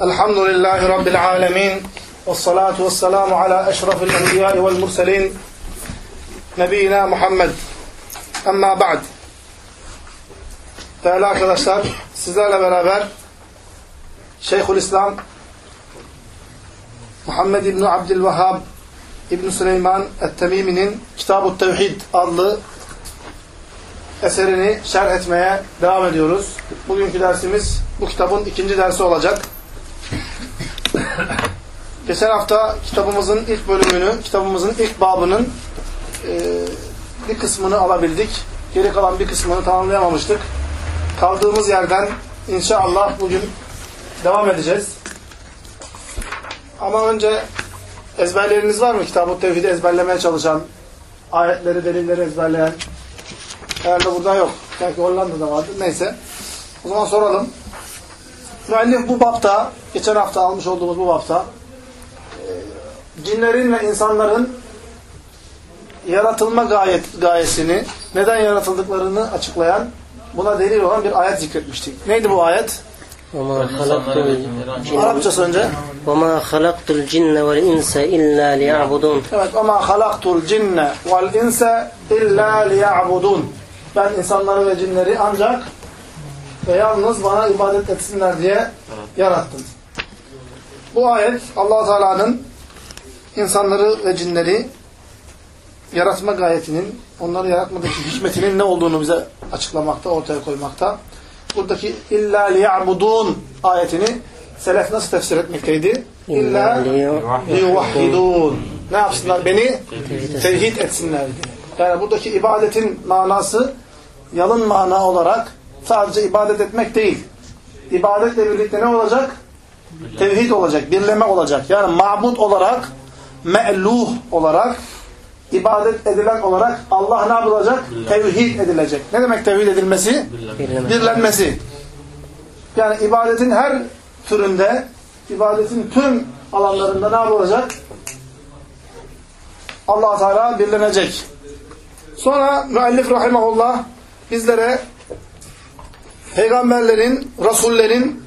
الحمد لله رب العالمين والصلاة والسلام على أشرف الأنبياء والمرسلين نبينا Muhammed Amma ba'd Değerli arkadaşlar sizlerle beraber Şeyhülislam Muhammed İbni Abdülvehhab İbni Süleyman Et-Temimi'nin Kitab-ı Tevhid adlı eserini şerh etmeye devam ediyoruz. Bugünkü dersimiz bu kitabın ikinci dersi olacak. Geçen hafta kitabımızın ilk bölümünü, kitabımızın ilk babının e, bir kısmını alabildik. Geri kalan bir kısmını tamamlayamamıştık. Kaldığımız yerden inşallah bugün devam edeceğiz. Ama önce ezberleriniz var mı? Kitab-ı Tevhid'i ezberlemeye çalışan, ayetleri, delilleri ezberleyen. Herhalde burada yok. Belki Hollanda'da vardı. Neyse. O zaman soralım. Müellif bu bapta, geçen hafta almış olduğumuz bu bapta, e, cinlerin ve insanların yaratılma gayet, gayesini, neden yaratıldıklarını açıklayan, buna delil olan bir ayet zikretmiştik. Neydi bu ayet? وما خلقت الجن Arapçası önce. وما خلقت الجن والإنس إلا ليعبدون Evet. وَمَا خَلَقْتُ الْجِنَّ وَالْاِنْسَ اِلَّا لِيَعْبُدُونَ Ben insanları ve cinleri ancak ve yalnız bana ibadet etsinler diye yarattım. Bu ayet allah Teala'nın insanları ve cinleri yaratma gayetinin, onları yaratmadaki hikmetinin ne olduğunu bize açıklamakta, ortaya koymakta. Buradaki illa liya'budun ayetini selef nasıl tefsir etmekteydi? İlla liyuvahhidun. Ne yapsınlar? Beni tevhid etsinler diye. Yani buradaki ibadetin manası yalın mana olarak sadece ibadet etmek değil. İbadetle birlikte ne olacak? Tevhid olacak, birleme olacak. Yani mabut olarak, me'luh olarak, ibadet edilen olarak Allah ne yapılacak? Tevhid edilecek. Ne demek tevhid edilmesi? Birlenmesi. Yani ibadetin her türünde, ibadetin tüm alanlarında ne yapılacak? allah Teala birlenecek. Sonra müellif rahimahullah bizlere peygamberlerin, rasullerin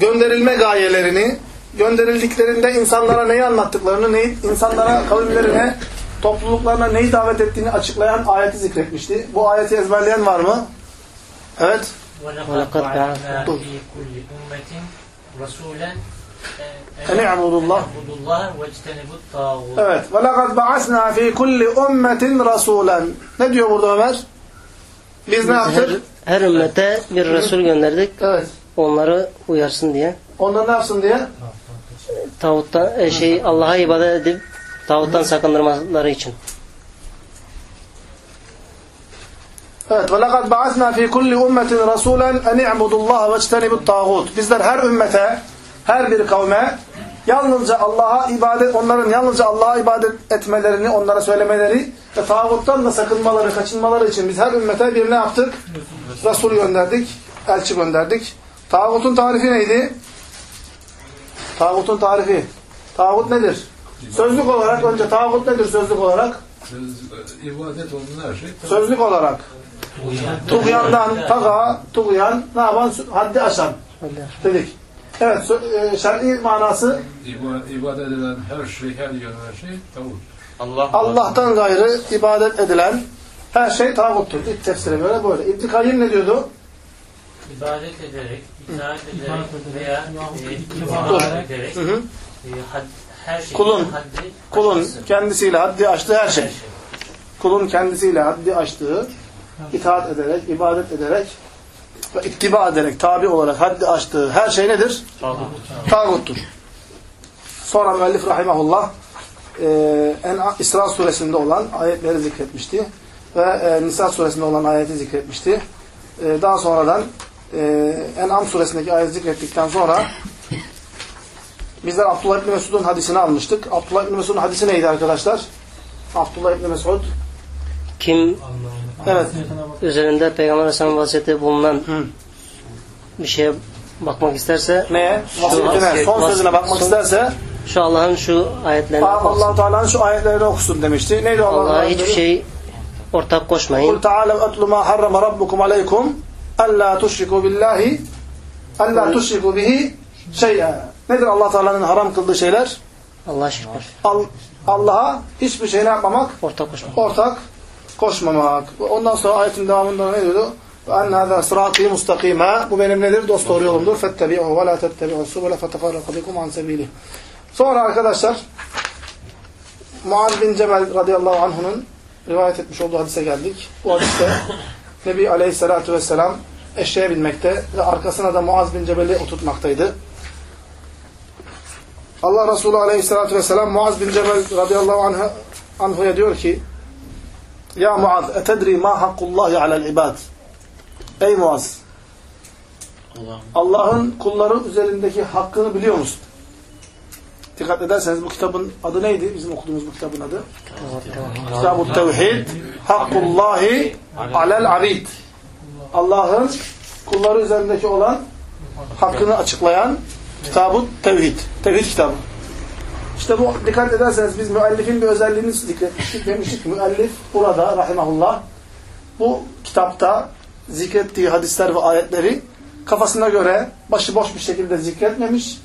gönderilme gayelerini, gönderildiklerinde insanlara neyi anlattıklarını, neyi, insanlara kavimlerine, topluluklarına neyi davet ettiğini açıklayan ayeti zikretmişti. Bu ayeti ezberleyen var mı? Evet. En'budullah. Evet. Ve lekad ba'asna fi kulli ummetin rasulen. Ne diyor burada Ömer? Biz ne yaptık? Her ümmete bir Resul gönderdik. Evet. Onları uyarsın diye. Onlar ne yapsın diye? Tağutta e, şey Allah'a ibadet edip tağuttan sakındırmaları için. Evet. Ve lekad ba'asna fi kulli ummetin rasulen en i'budullaha ve ectenibut tağut. Bizler her ümmete, her bir kavme yalnızca Allah'a ibadet, onların yalnızca Allah'a ibadet etmelerini, onlara söylemeleri ve tağuttan da sakınmaları, kaçınmaları için biz her ümmete bir ne yaptık? Resul gönderdik, elçi gönderdik. Tağutun tarifi neydi? Tağutun tarifi. Tağut nedir? Sözlük olarak önce tağut nedir sözlük olarak? İbadet olan her şey Sözlük olarak. Tuğyandan, taga, tuğyan, ne yapan? Haddi aşan dedik. Evet, e, şer'i manası İba- ibadet edilen her şey, her yön her şey tavuk. Allah Allah'tan gayrı ibadet edilen her şey tağuttur. İlk tefsire göre böyle. İbn-i Kayyim ne diyordu? ibadet ederek, itaat ederek veya e, ibadet ederek Hı hı. e, her şey Kulun- haddi Kulun aşması. kendisiyle haddi aştığı her şey. Kulun kendisiyle haddi aştığı, itaat ederek, ibadet ederek ve ittiba ederek, tabi olarak haddi aştığı her şey nedir? Tağuttur. Sonra müellif rahimahullah e, en İsra suresinde olan ayetleri zikretmişti. Ve e, Nisa suresinde olan ayeti zikretmişti. E, daha sonradan e, En'am suresindeki ayeti zikrettikten sonra bizler Abdullah İbni Mesud'un hadisini almıştık. Abdullah İbni Mesud'un hadisi neydi arkadaşlar? Abdullah İbni Mesud Kim Evet. Üzerinde Peygamber Aleyhisselam vasiyeti bulunan Hı. bir şeye bakmak isterse neye? Vasiyetine, son sözüne bakmak son, isterse şu Allah'ın şu ayetlerini Allah Teala'nın şu ayetlerini okusun demişti. Neydi Allah'ın Allah hiçbir şey ortak koşmayın. Kul Teala etlu ma harrama rabbukum aleykum alla tushriku billahi alla tushriku bihi şey'a. Nedir Allah Teala'nın haram kıldığı şeyler? Allah şirk. Allah'a hiçbir şey ne yapmamak? Ortak koşmamak. Ortak koşmamak. Ondan sonra ayetin devamında ne diyordu? وَاَنَّ هَذَا صِرَاطِي مُسْتَقِيمًا Bu benim nedir? Dost doğru yolumdur. فَاتَّبِعُهُ وَلَا تَتَّبِعُوا السُّبُلَ فَتَفَرَّقَ بِكُمْ عَنْ سَب۪يلِهِ Sonra arkadaşlar Muaz bin Cebel radıyallahu anh'unun rivayet etmiş olduğu hadise geldik. Bu hadiste Nebi aleyhissalatu vesselam eşeğe binmekte ve arkasına da Muaz bin Cebel'i oturtmaktaydı. Allah Resulü aleyhissalatu vesselam Muaz bin Cebel radıyallahu anh, anhuya diyor ki ya Muaz, etedri ma hakkullahi alel ibad. Ey Muaz, Allah'ın kulları üzerindeki hakkını biliyor musun? Dikkat ederseniz bu kitabın adı neydi? Bizim okuduğumuz bu kitabın adı. Kitab-ı Tevhid. Hakkullahi alel abid. Allah'ın kulları üzerindeki olan hakkını açıklayan Kitab-ı Tevhid. Tevhid kitabı. İşte bu dikkat ederseniz biz müellifin bir özelliğini zikretmiştik. Demiştik müellif burada rahimahullah bu kitapta zikrettiği hadisler ve ayetleri kafasına göre başıboş bir şekilde zikretmemiş.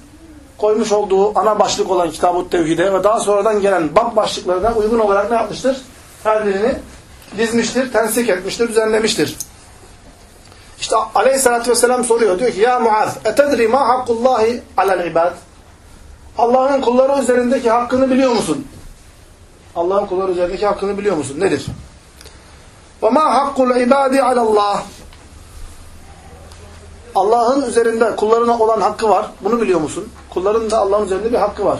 Koymuş olduğu ana başlık olan Kitab-ı Tevhid'e ve daha sonradan gelen bab başlıklarına uygun olarak ne yapmıştır? Her birini dizmiştir, tensik etmiştir, düzenlemiştir. İşte aleyhissalatü vesselam soruyor. Diyor ki ya Muaz etedri ma hakkullahi alel ibad Allah'ın kulları üzerindeki hakkını biliyor musun? Allah'ın kulları üzerindeki hakkını biliyor musun? Nedir? Ma hakkul ibadi alallah Allah'ın üzerinde kullarına olan hakkı var. Bunu biliyor musun? Kulların da Allah'ın üzerinde bir hakkı var.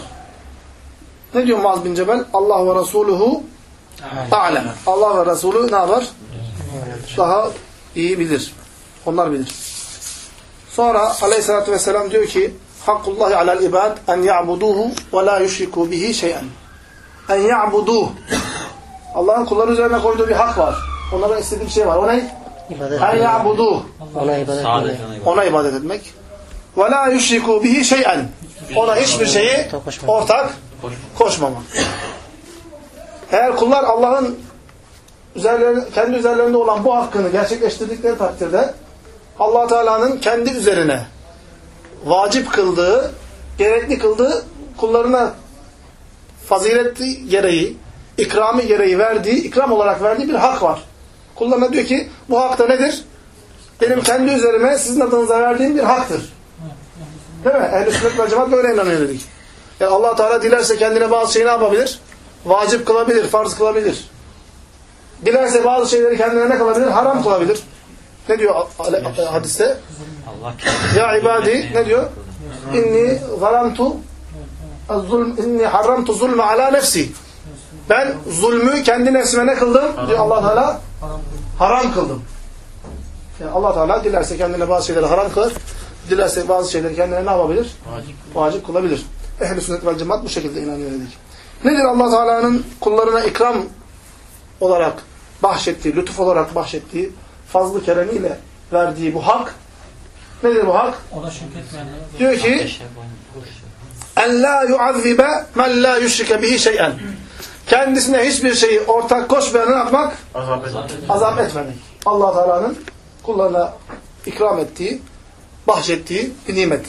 Ne diyor Muaz bin Cebel? Allah ve Resuluhu a'lem. Allah ve Resulü ne yapar? Daha iyi bilir. Onlar bilir. Sonra aleyhissalatü vesselam diyor ki Hakkullahi alel ibad en ya'buduhu ve la yüşriku bihi şey'en. En ya'buduhu. Allah'ın kulları üzerine koyduğu bir hak var. Onlara istediği bir şey var. O ne? İbadet En etmek. ya'buduhu. Ona ibadet etmek. Ona ibadet etmek. Ve la yüşriku bihi şey'en. Ona hiçbir şeyi Ortak koşma. ortak koşmamak. Eğer kullar Allah'ın üzerlerine, kendi üzerlerinde olan bu hakkını gerçekleştirdikleri takdirde allah Teala'nın kendi üzerine vacip kıldığı, gerekli kıldığı kullarına fazileti gereği, ikramı gereği verdiği, ikram olarak verdiği bir hak var. Kullarına diyor ki bu hak da nedir? Benim kendi üzerime sizin adınıza verdiğim bir haktır. Değil mi? Ehl-i sünnet ve cemaat böyle inanıyor dedik. Yani allah Teala dilerse kendine bazı şeyi ne yapabilir? Vacip kılabilir, farz kılabilir. Dilerse bazı şeyleri kendine ne kılabilir? Haram kılabilir. Ne diyor hadiste? Ya ibadi ne diyor? İnni zalamtu inni haramtu zulme ala nefsi. Ben zulmü kendi nefsime ne kıldım? Diyor Allah Teala haram kıldım. Yani Allah Teala dilerse kendine bazı şeyleri haram kılar. Dilerse bazı şeyleri kendine ne yapabilir? Vacip kılabilir. Ehl-i sünnet vel cemaat bu şekilde inanıyor dedik. Nedir Allah Teala'nın kullarına ikram olarak bahşettiği, lütuf olarak bahşettiği, fazlı keremiyle verdiği bu hak? Nedir bu hak? O da şirketmeyenler. Diyor ki en la yuazzibe men la yüşrike bihi şey'en. Kendisine hiçbir şeyi ortak koşmayan ne yapmak? Azap etmemek. Allah Teala'nın kullarına ikram ettiği, bahşettiği bir nimet.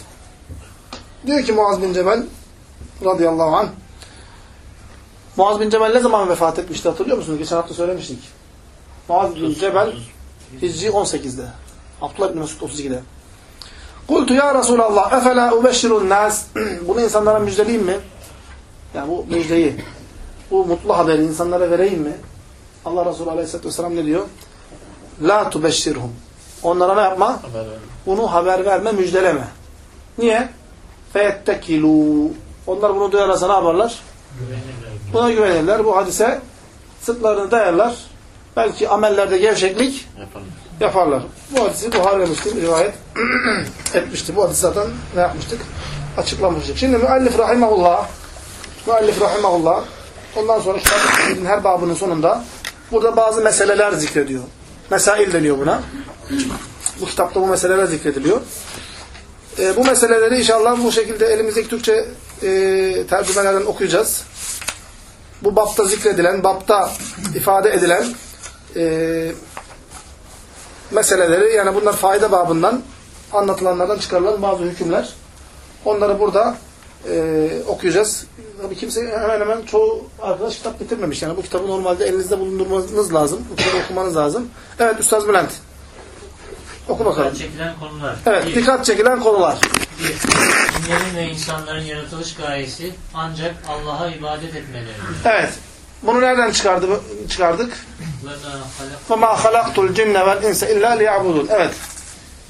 Diyor ki Muaz bin Cebel radıyallahu anh Muaz bin Cebel ne zaman vefat etmişti hatırlıyor musunuz? Geçen hafta söylemiştik. Muaz bin Cebel Hicri 18'de. Abdullah bin Mesud 32'de. Kultu ya Resulallah efela ubeşşirun nas Bunu insanlara müjdeleyeyim mi? Yani bu müjdeyi, bu mutlu haberi insanlara vereyim mi? Allah Resulü Aleyhisselatü Vesselam ne diyor? La tubeşşirhum. Onlara ne yapma? Bunu haber verme, müjdeleme. Niye? Feyettekilû. Onlar bunu duyarlarsa ne yaparlar? Buna güvenirler. Bu hadise sırtlarını dayarlar. Belki amellerde gevşeklik yaparlar. Bu hadisi Buhari ve Müslim rivayet etmişti. Bu hadisi zaten ne yapmıştık? Açıklamıştık. Şimdi müellif rahimahullah müellif rahimahullah ondan sonra kitabın her babının sonunda burada bazı meseleler zikrediyor. Mesail deniyor buna. Bu kitapta bu meseleler zikrediliyor. E, bu meseleleri inşallah bu şekilde elimizdeki Türkçe e, tercümelerden okuyacağız. Bu bapta zikredilen, bapta ifade edilen e, meseleleri yani bunlar fayda babından anlatılanlardan çıkarılan bazı hükümler. Onları burada e, okuyacağız. Tabii kimse hemen hemen çoğu arkadaş kitap bitirmemiş. Yani bu kitabı normalde elinizde bulundurmanız lazım. Bu kitabı okumanız lazım. Evet Üstad Bülent. Oku bakalım. Çekilen konular. Evet Bir, dikkat çekilen konular. bir, cinlerin ve insanların yaratılış gayesi ancak Allah'a ibadet etmeleri. Evet. Bunu nereden çıkardı, çıkardık? Ve ma halak- وَمَا خَلَقْتُ الْجِنَّ وَالْاِنْسَ اِلَّا لِيَعْبُدُونَ Evet.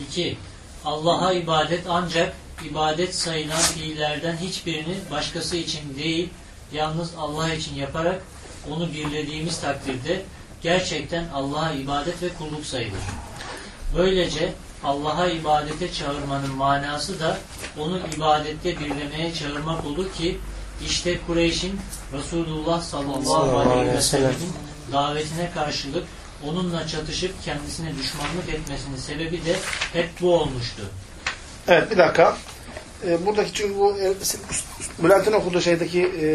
2. Allah'a ibadet ancak ibadet sayılan fiillerden hiçbirini başkası için değil, yalnız Allah için yaparak onu birlediğimiz takdirde gerçekten Allah'a ibadet ve kulluk sayılır. Böylece Allah'a ibadete çağırmanın manası da onu ibadette birlemeye çağırmak olur ki işte Kureyş'in Resulullah sallallahu aleyhi ve sellemin davetine karşılık onunla çatışıp kendisine düşmanlık etmesinin sebebi de hep bu olmuştu. Evet bir dakika. Ee, buradaki çünkü bu e, Bülent'in okuduğu şeydeki e,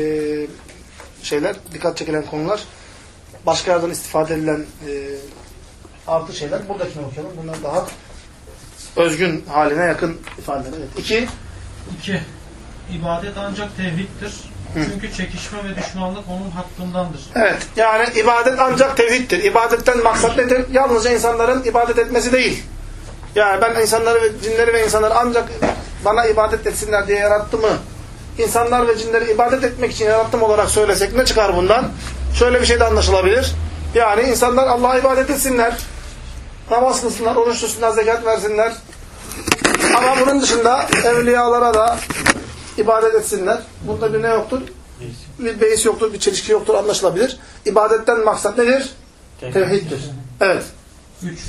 şeyler, dikkat çekilen konular başka yerden istifade edilen e, artı şeyler. Buradakini okuyalım. Bunlar daha özgün haline yakın ifadeler. Evet. İki, 2. İbadet ancak tevhiddir. Çünkü çekişme ve düşmanlık onun hakkındandır. Evet. Yani ibadet ancak tevhiddir. İbadetten maksat nedir? Yalnızca insanların ibadet etmesi değil. Yani ben insanları ve cinleri ve insanları ancak bana ibadet etsinler diye yarattı mı? İnsanlar ve cinleri ibadet etmek için yarattım olarak söylesek ne çıkar bundan? Şöyle bir şey de anlaşılabilir. Yani insanlar Allah'a ibadet etsinler. Namaz kılsınlar, oruç tutsunlar, zekat versinler. Ama bunun dışında evliyalara da ibadet etsinler. Bunda bir ne yoktur? Bir beis yoktur, bir çelişki yoktur anlaşılabilir. İbadetten maksat nedir? Tevhiddir. Evet. 3.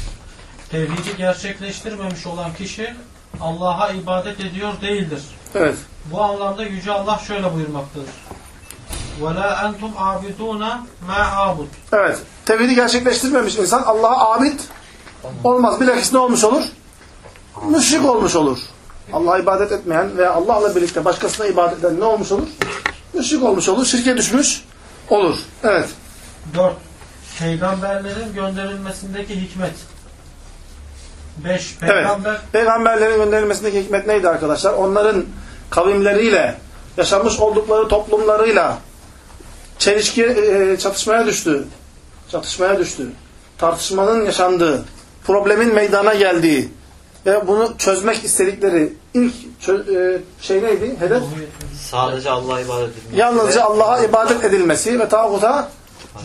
Tevhidi gerçekleştirmemiş olan kişi Allah'a ibadet ediyor değildir. Evet. Bu anlamda Yüce Allah şöyle buyurmaktadır. وَلَا أَنْتُمْ عَابِدُونَ مَا عَابُدُ Evet. Tevhidi gerçekleştirmemiş insan Allah'a abid olmaz. Bilakis ne olmuş olur? Müşrik olmuş olur. Allah'a ibadet etmeyen veya Allah'la birlikte başkasına ibadet eden ne olmuş olur? Müşrik olmuş olur. Şirke düşmüş olur. Evet. 4. Peygamberlerin gönderilmesindeki hikmet. 5. Evet. Peygamber Peygamberlerin gönderilmesindeki hikmet neydi arkadaşlar? Onların kavimleriyle, yaşamış oldukları toplumlarıyla çelişki, e, çatışmaya düştü. Çatışmaya düştü. Tartışmanın yaşandığı, problemin meydana geldiği ve bunu çözmek istedikleri ilk e, şey neydi? Hedef? Sadece Allah'a ibadet etmek. Yalnızca Allah'a ibadet edilmesi ve tağuta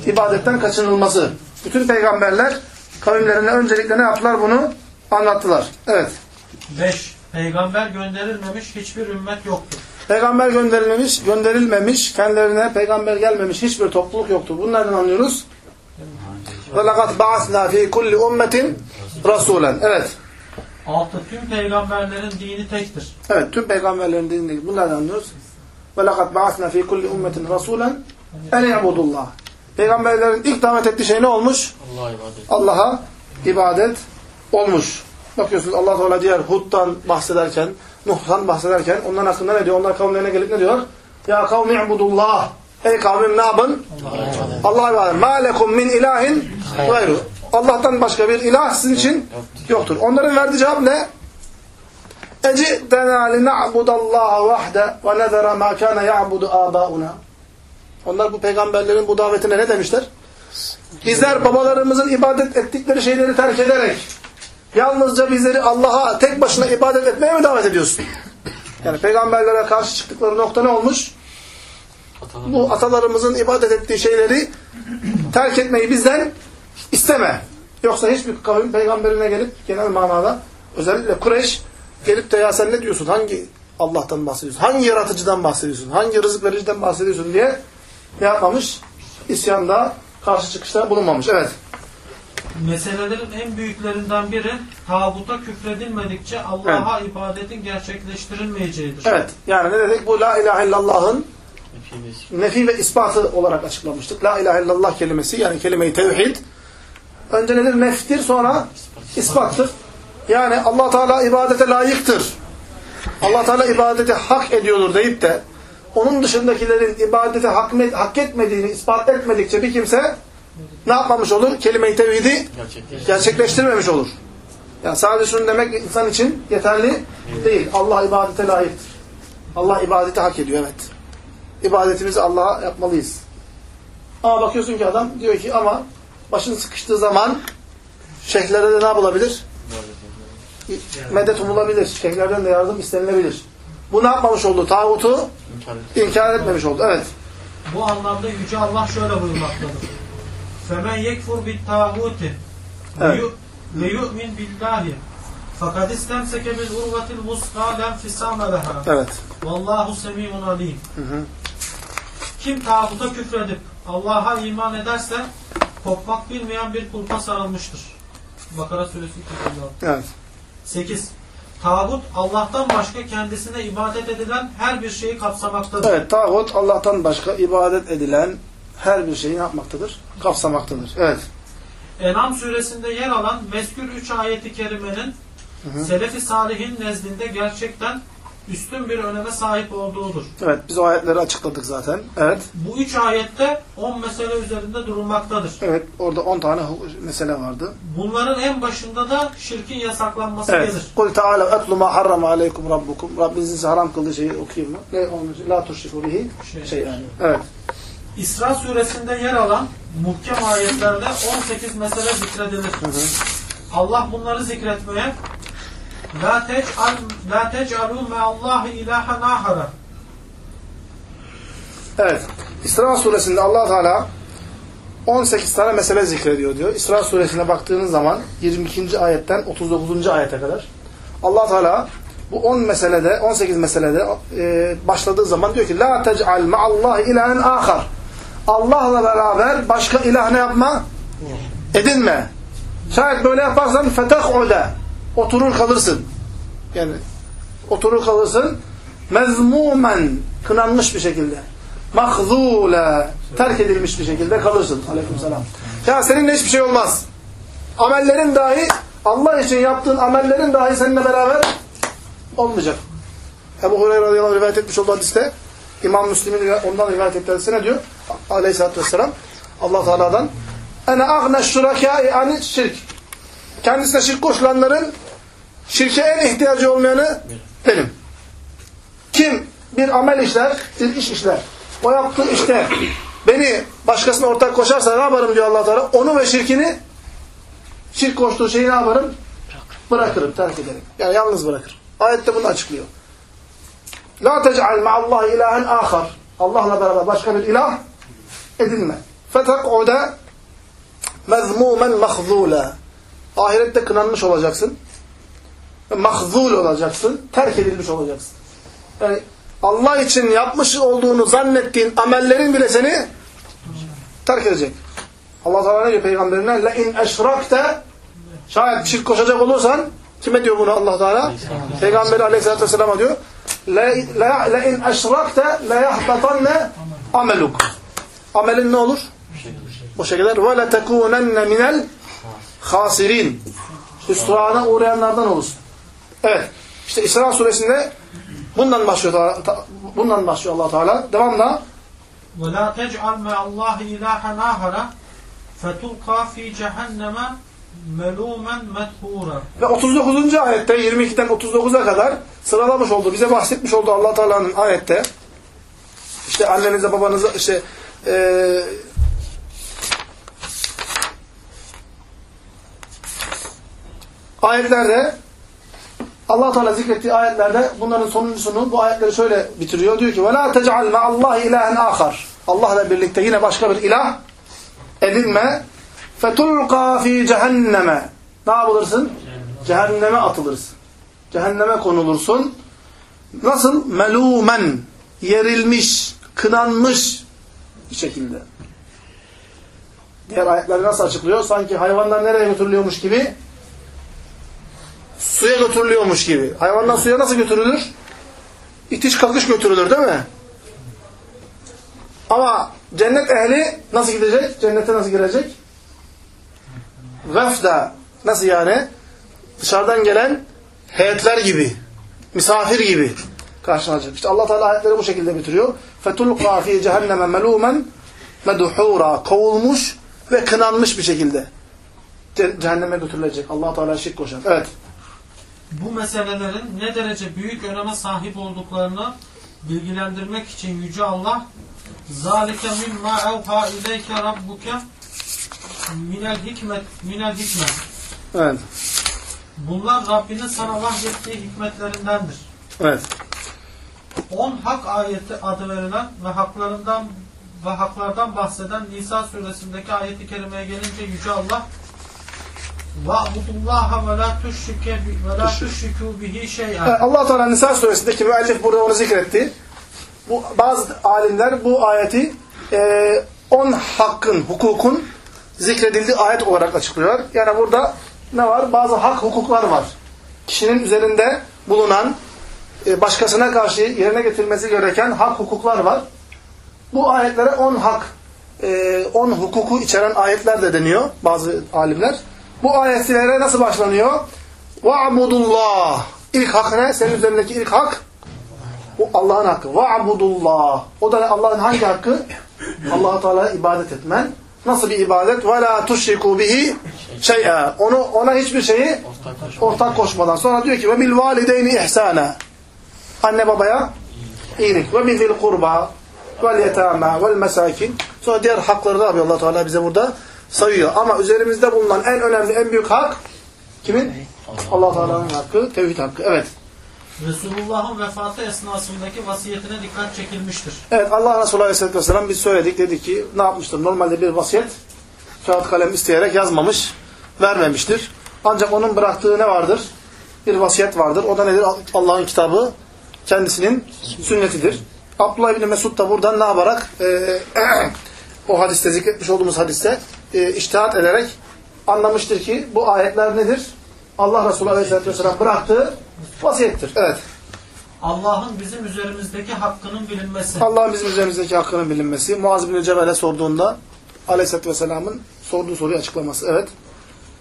ibadetten kaçınılması. Bütün peygamberler kavimlerine öncelikle ne yaptılar bunu? Anlattılar. Evet. 5. Peygamber gönderilmemiş hiçbir ümmet yoktur. Peygamber gönderilmemiş, gönderilmemiş, kendilerine peygamber gelmemiş hiçbir topluluk yoktur. Bunlardan anlıyoruz. Ve lekad ba'asna fi kulli ummetin rasulen. Evet. 6. Tüm peygamberlerin dini tektir. Evet, tüm peygamberlerin dinini bunlardan anlıyoruz. Ve lekad ba'asna fi kulli ummetin rasulen en ya'budullah. Peygamberlerin ilk davet ettiği şey ne olmuş? Allah'a ibadet. Allah'a ibadet olmuş. Bakıyorsunuz Allah Teala diğer Hud'dan bahsederken, Nuh'tan bahsederken onların hakkında ne diyor? Onlar kavimlerine gelip ne diyor? Ya kavmi ibudullah. Ey kavmim ne yapın? Allah'a ibadet. Ma lekum min ilahin gayru. Allah'tan başka bir ilah sizin için yoktur. Onların verdiği cevap ne? Ecitena lina'budallaha vahde ve nezera ma kana ya'budu abauna. Onlar bu peygamberlerin bu davetine ne demişler? Bizler babalarımızın ibadet ettikleri şeyleri terk ederek yalnızca bizleri Allah'a tek başına ibadet etmeye mi davet ediyorsun? Yani peygamberlere karşı çıktıkları nokta ne olmuş? Bu atalarımızın ibadet ettiği şeyleri terk etmeyi bizden isteme. Yoksa hiçbir kavim peygamberine gelip genel manada özellikle Kureyş gelip de ya sen ne diyorsun? Hangi Allah'tan bahsediyorsun? Hangi yaratıcıdan bahsediyorsun? Hangi rızık vericiden bahsediyorsun diye ne yapmamış? İsyanda karşı çıkışta bulunmamış. Evet. Meselelerin en büyüklerinden biri tağuta küfredilmedikçe Allah'a ibadetin gerçekleştirilmeyeceğidir. Evet. Yani ne dedik? Bu la ilahe illallah'ın nefi ve ispatı olarak açıklamıştık. La ilahe illallah kelimesi yani kelime-i tevhid. Önce nedir? Neftir sonra ispattır. Yani allah Teala ibadete layıktır. allah Teala ibadeti hak ediyordur deyip de onun dışındakilerin ibadete hak, hak etmediğini ispat etmedikçe bir kimse ne yapmamış olur? Kelime-i tevhidi Gerçekleşti. gerçekleştirmemiş olur. Yani sadece şunu demek insan için yeterli değil. Allah ibadete layıktır. Allah ibadeti hak ediyor evet. İbadetimizi Allah'a yapmalıyız. Ama bakıyorsun ki adam diyor ki ama başın sıkıştığı zaman şeyhlere de ne yapılabilir? Medet umulabilir. Şeyhlerden de yardım istenilebilir. Bu ne yapmamış oldu? Tağutu İnkar ediyor. inkar etmemiş oldu. Evet. Bu anlamda Yüce Allah şöyle buyurmaktadır. فَمَنْ يَكْفُرْ بِالْتَاغُوتِ Evet. وَيُؤْمِنْ بِاللّٰهِ فَقَدْ اِسْتَمْسَكَ بِالْعُرْوَةِ الْوُسْقَى لَا انْفِصَامَ لَهَا Evet. Vallahu semîmun alim. Hı hı. Kim tağuta küfredip Allah'a iman ederse kopmak bilmeyen bir kulpa sarılmıştır. Bakara suresi 256. Evet. 8. Tağut Allah'tan başka kendisine ibadet edilen her bir şeyi kapsamaktadır. Evet. Tağut Allah'tan başka ibadet edilen her bir şeyi yapmaktadır? Kapsamaktadır. Evet. En'am suresinde yer alan mezkür 3 ayeti kerimenin Selefi Salihin nezdinde gerçekten üstün bir öneme sahip olduğudur. Evet. Biz o ayetleri açıkladık zaten. Evet. Bu üç ayette 10 mesele üzerinde durulmaktadır. Evet. Orada 10 tane mesele vardı. Bunların en başında da şirkin yasaklanması Evet. gelir. Kul Teala etlu ma harrama aleykum rabbukum. Rabbinizin size haram kıldığı şeyi okuyayım mı? Ne olmuş? La tuşriku bihi Şey. şey'en. Evet. İsra suresinde yer alan muhkem ayetlerde 18 mesele zikredilir. Allah bunları zikretmeye La tec'al la tec'alu me'allahi ilahen ahara. Evet. İsra suresinde allah Teala 18 tane mesele zikrediyor diyor. İsra suresine baktığınız zaman 22. ayetten 39. ayete kadar allah Teala bu 10 meselede, 18 meselede e, başladığı zaman diyor ki La tec'al ma'allahi ilahen ahar. Allah'la beraber başka ilah ne yapma? Edinme. Şayet böyle yaparsan fetek'ude. Oturur kalırsın. Yani oturur kalırsın. Mezmumen. Kınanmış bir şekilde. Mahzule. Terk edilmiş bir şekilde kalırsın. Aleykümselam. Ya seninle hiçbir şey olmaz. Amellerin dahi Allah için yaptığın amellerin dahi seninle beraber olmayacak. Ebu Hureyre radıyallahu anh rivayet etmiş olduğu hadiste İmam Müslim'in ondan rivayet ettiği hadiste ne diyor? Aleyhisselatü vesselam Allah Teala'dan Ene agne şurakâi ani şirk. Kendisine şirk koşulanların şirke en ihtiyacı olmayanı benim. Kim bir amel işler, bir iş işler. O yaptığı işte beni başkasına ortak koşarsa ne yaparım diyor allah Teala? Onu ve şirkini şirk koştuğu şeyi ne yaparım? Bırakırım, terk ederim. Yani yalnız bırakırım. Ayette bunu açıklıyor. La tec'al ma'allahi ilahen ahar. Allah'la beraber başka bir ilah edinme. Fetek'ude mezmumen mahzula. Ahirette kınanmış olacaksın. Mahzul olacaksın. Terk edilmiş olacaksın. Yani Allah için yapmış olduğunu zannettiğin amellerin bile seni terk edecek. Allah Teala ne diyor peygamberine? La in eşrakte şayet şirk koşacak olursan kime diyor bunu Allah Teala? Peygamberi Aleyhisselatü Vesselam'a diyor. La in eşrakte la yahbatanne ameluk. Amelin ne olur? O şekilde ve la tekunenne minel hasirin. Hüsrana uğrayanlardan olursun. Evet. İşte İsra suresinde bundan başlıyor bundan başlıyor Allah Teala. Devamla وَلَا تَجْعَلْ مَا اللّٰهِ اِلَٰهًا آخَرَ فَتُلْقَى ف۪ي جَهَنَّمَ مَلُومًا مَدْهُورًا ve 39. ayette 22'den 39'a kadar sıralamış oldu. Bize bahsetmiş oldu Allah Teala'nın ayette. İşte annenize babanıza işte eee ayetlerde Allah Teala zikrettiği ayetlerde bunların sonuncusunu bu ayetleri şöyle bitiriyor. Diyor ki: "Ve la tec'al ma'allahi ilahen ahar." Allah'la birlikte yine başka bir ilah edinme. Fetulqa fi cehenneme. Ne yapılırsın? Cehenneme atılırsın. Cehenneme konulursun. Nasıl? Melumen. Yerilmiş, kınanmış bir şekilde. Diğer ayetleri nasıl açıklıyor? Sanki hayvanlar nereye götürülüyormuş gibi? Suya götürülüyormuş gibi. Hayvanlar suya nasıl götürülür? İtiş kakış götürülür değil mi? Ama cennet ehli nasıl gidecek? Cennete nasıl girecek? Vefda. Nasıl yani? Dışarıdan gelen heyetler gibi. Misafir gibi karşılanacak. İşte Allah Teala ayetleri bu şekilde bitiriyor. فَتُلْقَى ف۪ي جَهَنَّمَ مَلُومًا مَدُحُورًا Kovulmuş ve kınanmış bir şekilde ce- cehenneme götürülecek. Allah Teala şirk koşan. Evet. Bu meselelerin ne derece büyük öneme sahip olduklarını bilgilendirmek için Yüce Allah zalike mimma evha ileyke rabbuke minel hikmet minel hikmet Evet. Bunlar Rabbinin sana vahyettiği hikmetlerindendir. Evet. 10 hak ayeti adı verilen ve haklarından ve haklardan bahseden Nisa suresindeki ayeti kerimeye gelince Yüce Allah Va'budullaha ve la ve la tuşriku bihi şey'a. Allah Teala Nisa suresindeki müellif burada onu zikretti. Bu bazı alimler bu ayeti e, on hakkın, hukukun zikredildiği ayet olarak açıklıyor. Yani burada ne var? Bazı hak hukuklar var. Kişinin üzerinde bulunan e, başkasına karşı yerine getirmesi gereken hak hukuklar var. Bu ayetlere on hak, e, on hukuku içeren ayetler de deniyor bazı alimler. Bu ayetlere nasıl başlanıyor? Va'budullah. İlk hak ne? Senin üzerindeki ilk hak o Allah'ın hakkı. Va'budullah. O da Allah'ın hangi hakkı? Allah Teala'ya ibadet etmen. Nasıl bir ibadet? La tuşriku bihi şey'a. Onu ona hiçbir şeyi ortak koşmadan. Sonra diyor ki bil valideyni ihsana. Anne babaya iyilik. Vel yetama vel mesakin. Sonra diğer hakları da Allah Teala bize burada sayıyor. Ama üzerimizde bulunan en önemli, en büyük hak kimin? Allah Teala'nın hakkı, tevhid hakkı. Evet. Resulullah'ın vefatı esnasındaki vasiyetine dikkat çekilmiştir. Evet Allah Resulü Aleyhisselatü Vesselam biz söyledik dedik ki ne yapmıştır? Normalde bir vasiyet kağıt kalem isteyerek yazmamış, vermemiştir. Ancak onun bıraktığı ne vardır? Bir vasiyet vardır. O da nedir? Allah'ın kitabı kendisinin sünnetidir. Abdullah İbni Mesud da buradan ne yaparak e, o hadiste zikretmiş olduğumuz hadiste e, iştihat ederek anlamıştır ki bu ayetler nedir? Allah Resulü Aleyhisselatü Vesselam bıraktığı vasiyettir. Evet. Allah'ın bizim üzerimizdeki hakkının bilinmesi. Allah'ın bizim üzerimizdeki hakkının bilinmesi. Muaz bin Cebel'e sorduğunda Aleyhisselatü Vesselam'ın sorduğu soruyu açıklaması. Evet.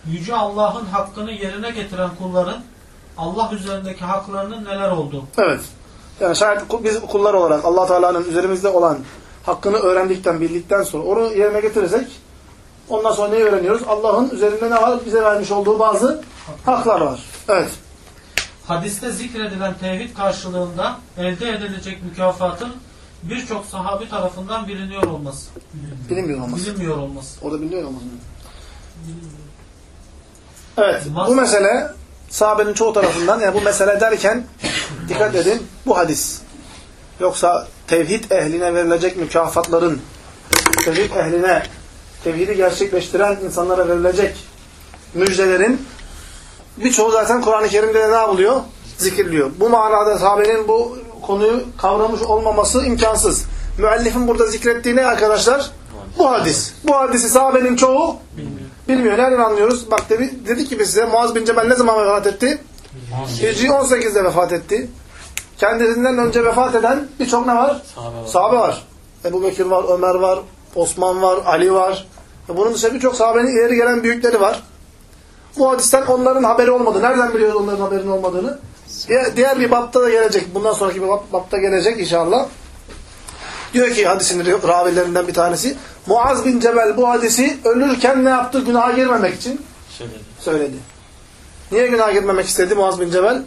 Yüce Allah'ın hakkını yerine getiren kulların Allah üzerindeki haklarının neler olduğu. Evet. Yani şayet biz kullar olarak allah Teala'nın üzerimizde olan hakkını öğrendikten, bildikten sonra onu yerine getirirsek ondan sonra neyi öğreniyoruz? Allah'ın üzerinde ne var? Bize vermiş olduğu bazı haklar var. Evet. Hadiste zikredilen tevhid karşılığında elde edilecek mükafatın birçok sahabi tarafından biliniyor olması. Bilinmiyor olması. Bilinmiyor olması. Orada biliniyor olması mı? Evet. Bu mesele sahabenin çoğu tarafından yani bu mesele derken dikkat edin bu hadis. Yoksa tevhid ehline verilecek mükafatların tevhid ehline tevhidi gerçekleştiren insanlara verilecek müjdelerin birçoğu zaten Kur'an-ı Kerim'de de ne yapılıyor? Zikirliyor. Bu manada sahabenin bu konuyu kavramış olmaması imkansız. Müellifin burada zikrettiği ne arkadaşlar? Bu hadis. Bu hadisi sahabenin çoğu bilmiyor. Nereden anlıyoruz? Bak dedi, dedi ki biz size Muaz bin Cebel ne zaman vefat etti? Hicri 18'de vefat etti. Kendisinden önce vefat eden birçok ne var? Sahabe var. Sahabe var. Ebu Bekir var, Ömer var, Osman var, Ali var. Bunun dışında birçok sahabenin ileri gelen büyükleri var. Bu hadisten onların haberi olmadı. Nereden biliyoruz onların haberinin olmadığını? Diğer, bir bapta da gelecek. Bundan sonraki bir bap- bapta gelecek inşallah. Diyor ki hadisin ravilerinden bir tanesi. Muaz bin Cebel bu hadisi ölürken ne yaptı? Günaha girmemek için Söyledi. söyledi. Niye günaha girmemek istedi Muaz bin Cebel?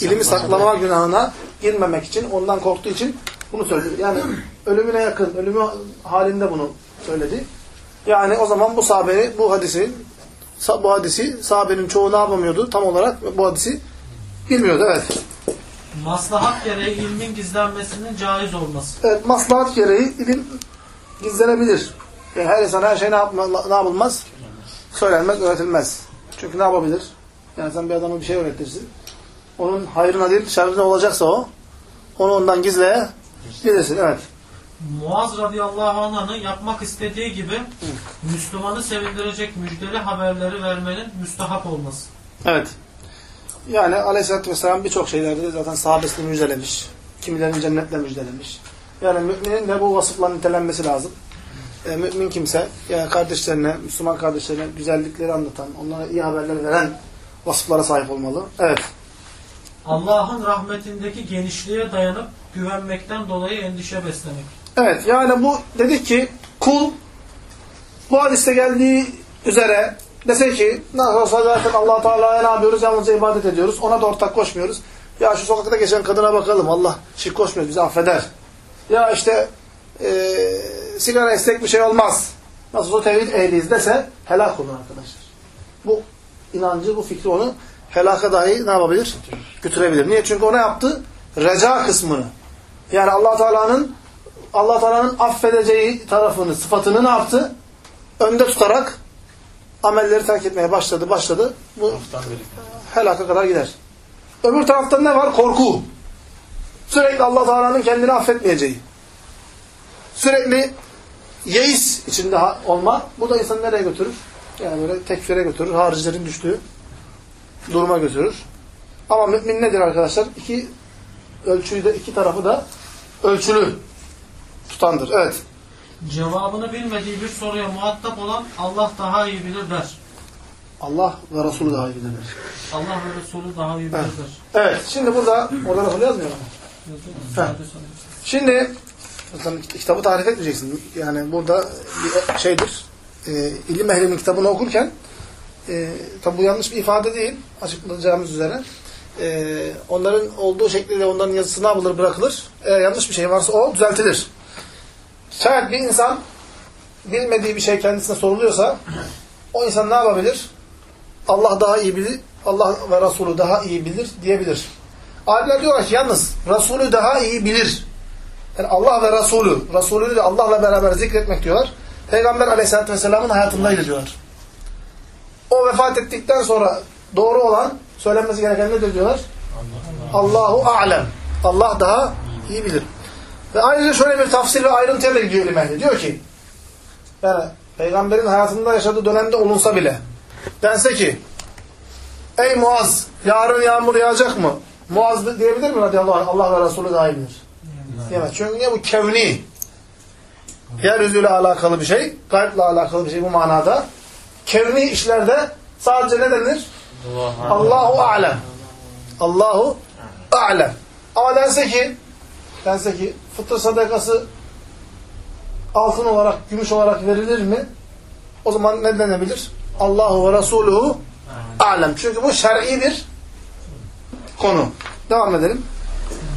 İlimi saklama günahına girmemek için, ondan korktuğu için bunu söyledi. Yani ölümüne yakın, ölümü halinde bunu söyledi. Yani o zaman bu sahabeyi, bu hadisi, bu hadisi sahabenin çoğu ne yapamıyordu? Tam olarak bu hadisi bilmiyordu. Evet. Maslahat gereği ilmin gizlenmesinin caiz olması. Evet, maslahat gereği ilim gizlenebilir. Yani her insan her şey ne, yapma, ne yapılmaz? Söylenmez, öğretilmez. Çünkü ne yapabilir? Yani sen bir adama bir şey öğretirsin. Onun hayrına değil, şerrine olacaksa o, onu ondan gizleye bilirsin. Evet. Muaz radıyallahu anh'ın yapmak istediği gibi Müslümanı sevindirecek müjdeli haberleri vermenin müstahap olması. Evet. Yani Aleyhisselatü Vesselam birçok şeylerde zaten sahabesini müjdelemiş. Kimilerini cennetle müjdelemiş. Yani müminin de bu vasıfla nitelenmesi lazım. E, mümin kimse, yani kardeşlerine, Müslüman kardeşlerine güzellikleri anlatan, onlara iyi haberler veren vasıflara sahip olmalı. Evet. Allah'ın rahmetindeki genişliğe dayanıp güvenmekten dolayı endişe beslemek. Evet, yani bu dedik ki kul bu hadiste geldiği üzere dese ki nasıl olsa zaten allah Teala'ya ne yapıyoruz? Yalnızca ibadet ediyoruz. Ona da ortak koşmuyoruz. Ya şu sokakta geçen kadına bakalım. Allah şirk koşmuyor bizi affeder. Ya işte eee sigara istek bir şey olmaz. Nasıl o tevhid ehliyiz dese helak olur arkadaşlar. Bu inancı, bu fikri onu helaka dahi ne yapabilir? Götürebilir. Niye? Çünkü o ne yaptı? Reca kısmını. Yani allah Teala'nın allah Teala'nın affedeceği tarafını, sıfatını ne yaptı? Önde tutarak amelleri terk etmeye başladı, başladı. Bu helaka kadar gider. Öbür tarafta ne var? Korku. Sürekli allah Teala'nın kendini affetmeyeceği. Sürekli yeis içinde olma. Bu da insanı nereye götürür? Yani böyle tekfire götürür. Haricilerin düştüğü duruma götürür. Ama mümin nedir arkadaşlar? İki ölçüyü de, iki tarafı da ölçülü tutandır. Evet. Cevabını bilmediği bir soruya muhatap olan Allah daha iyi bilir der. Allah ve Resulü daha iyi bilirler. Allah ve Resulü daha iyi bilir Evet. der. Evet. Şimdi burada, orada Resulü yazmıyor mu? Şimdi zaten kitabı tarif etmeyeceksin. Yani burada bir şeydir. E, ilim ehlinin kitabını okurken e, tabi bu yanlış bir ifade değil. Açıklayacağımız üzere. E, onların olduğu şekliyle onların yazısı ne yapılır bırakılır. Eğer yanlış bir şey varsa o düzeltilir. Şayet bir insan bilmediği bir şey kendisine soruluyorsa o insan ne yapabilir? Allah daha iyi bilir. Allah ve Resulü daha iyi bilir diyebilir. Alimler diyorlar ki yalnız Resulü daha iyi bilir. Yani Allah ve Resulü, Resulü de Allah'la beraber zikretmek diyorlar. Peygamber aleyhissalatü vesselamın hayatındaydı diyorlar. O vefat ettikten sonra doğru olan, söylenmesi gereken nedir diyorlar? Allahu a'lem. Allah daha iyi bilir. Ve ayrıca şöyle bir tafsir ve ayrıntıya da gidiyor ilim ehli. Diyor ki, yani peygamberin hayatında yaşadığı dönemde olunsa bile, dense ki, ey Muaz, yarın yağmur yağacak mı? Muaz diyebilir mi radıyallahu anh? Allah ve Resulü daha iyi bilir. Diyemez. Çünkü niye bu kevni? Yeryüzüyle alakalı bir şey, gayble alakalı bir şey bu manada. Kevni işlerde sadece ne denir? Allahu a'lem. Allahu a'lem. Ama dense ki dense ki fıtır sadakası altın olarak, gümüş olarak verilir mi? O zaman ne denebilir? Allahu ve Resuluhu a'lem. Çünkü bu şer'i bir konu. Devam edelim.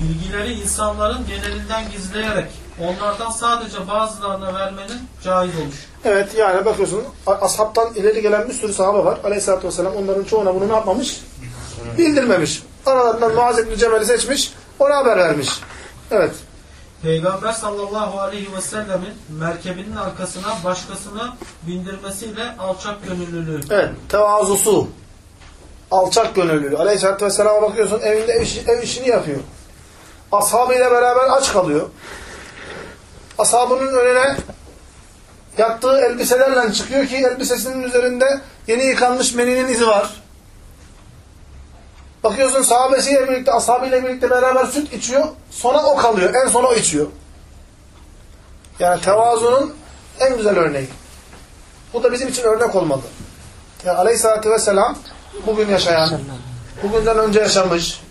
Bilgileri insanların genelinden gizleyerek onlardan sadece bazılarına vermenin caiz olur. Evet yani bakıyorsun ashabtan ileri gelen bir sürü sahabe var. Aleyhisselatü vesselam onların çoğuna bunu ne yapmamış? Bildirmemiş. Aralarından Muaz İbni Cebel'i seçmiş. Ona haber vermiş. Evet. Peygamber sallallahu aleyhi ve sellemin merkebinin arkasına başkasını bindirmesiyle alçak gönüllülüğü. Evet. Tevazusu. Alçak gönüllülüğü. Aleyhisselatü vesselama bakıyorsun evinde ev, işi- ev işini yapıyor. Ashabıyla beraber aç kalıyor. Ashabının önüne yattığı elbiselerle çıkıyor ki elbisesinin üzerinde yeni yıkanmış meninin izi var. Bakıyorsun sahabesiyle birlikte, ashabıyla birlikte beraber süt içiyor. Sonra o kalıyor. En sona o içiyor. Yani tevazunun en güzel örneği. Bu da bizim için örnek olmalı. Yani aleyhissalatü vesselam bugün yaşayan, bugünden önce yaşamış,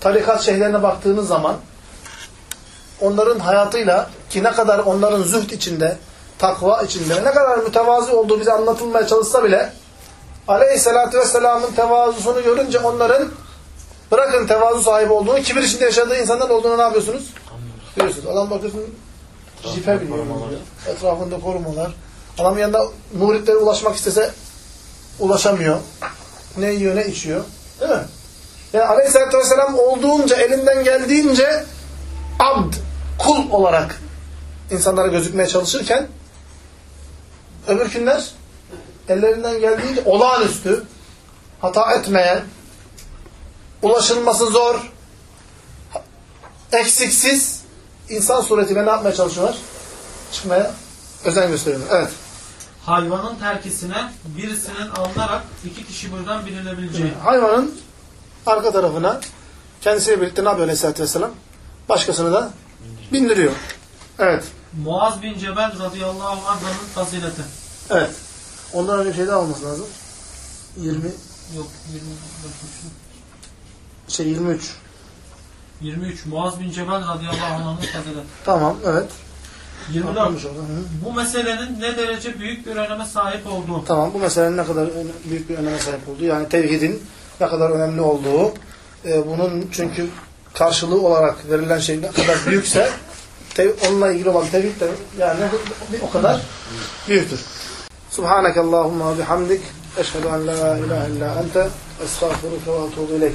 tarikat şeyhlerine baktığınız zaman onların hayatıyla ki ne kadar onların zühd içinde, takva içinde, ne kadar mütevazi olduğu bize anlatılmaya çalışsa bile aleyhissalatü vesselamın tevazusunu görünce onların bırakın tevazu sahibi olduğunu, kibir içinde yaşadığı insanlar olduğunu ne yapıyorsunuz? Görüyorsunuz. Adam bakıyorsun jipe biniyor. Etrafında korumalar. Adamın yanında muritlere ulaşmak istese ulaşamıyor. Ne yiyor ne içiyor. Değil mi? Yani Aleyhisselatü Vesselam olduğunca elinden geldiğince abd, kul olarak insanlara gözükmeye çalışırken öbürkünler ellerinden geldiğince olağanüstü, hata etmeyen, ulaşılması zor, eksiksiz insan suretiyle ne yapmaya çalışıyorlar? Çıkmaya özen gösteriyorlar. Evet. Hayvanın terkisine birisinin alınarak iki kişi birden binilebileceği. Hayvanın arka tarafına kendisiyle birlikte ne yapıyor Aleyhisselatü Vesselam? Başkasını da bindiriyor. Evet. Muaz bin Cebel radıyallahu anh'ın fazileti. Evet. Ondan önce bir şey daha olması lazım. 20 Yok 20, şey 23. 23. Muaz bin Cebel radıyallahu anh'ın fazileti. Tamam, evet. 24. Atlamış orada. Hı. Bu meselenin ne derece büyük bir öneme sahip olduğu. Tamam, bu meselenin ne kadar büyük bir öneme sahip olduğu, yani tevhidin ne kadar önemli olduğu, e, bunun çünkü karşılığı olarak verilen şey ne kadar büyükse onunla ilgili olan tevhid de yani o kadar büyüktür. Subhaneke Allahumma bihamdik. Eşhedü en la ilahe illa ente estağfiruke ve etûbü ileyk.